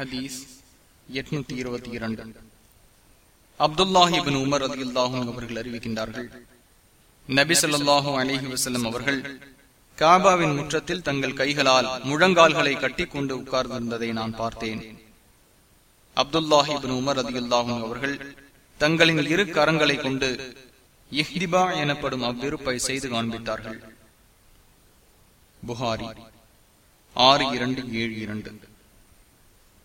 ஹதீஸ் எட்நூத்தி இருபத்தி இரண்டு. அப்துல்லாஹிபின் உமர் அதி அல்லாஹும் அவர்கள் அறிவிக்கின்றார்கள் நபி சொல்லாஹும் அலிஹி வசல்லம் அவர்கள் காபாவின் முற்றத்தில் தங்கள் கைகளால் முழங்கால்களை கட்டி கொண்டு உட்கார்ந்திருந்ததை நான் பார்த்தேன். அப்துல்லாஹிபின் உமர் அதி அல்லாஹும் அவர்கள் தங்களின் இரு கரங்களை கொண்டு இஹ்திபா எனப்படும் அவ்விருப்பை செய்து காண்பித்தார்கள். புகாரி ஆறு இரண்டு ஏழு இரண்டு.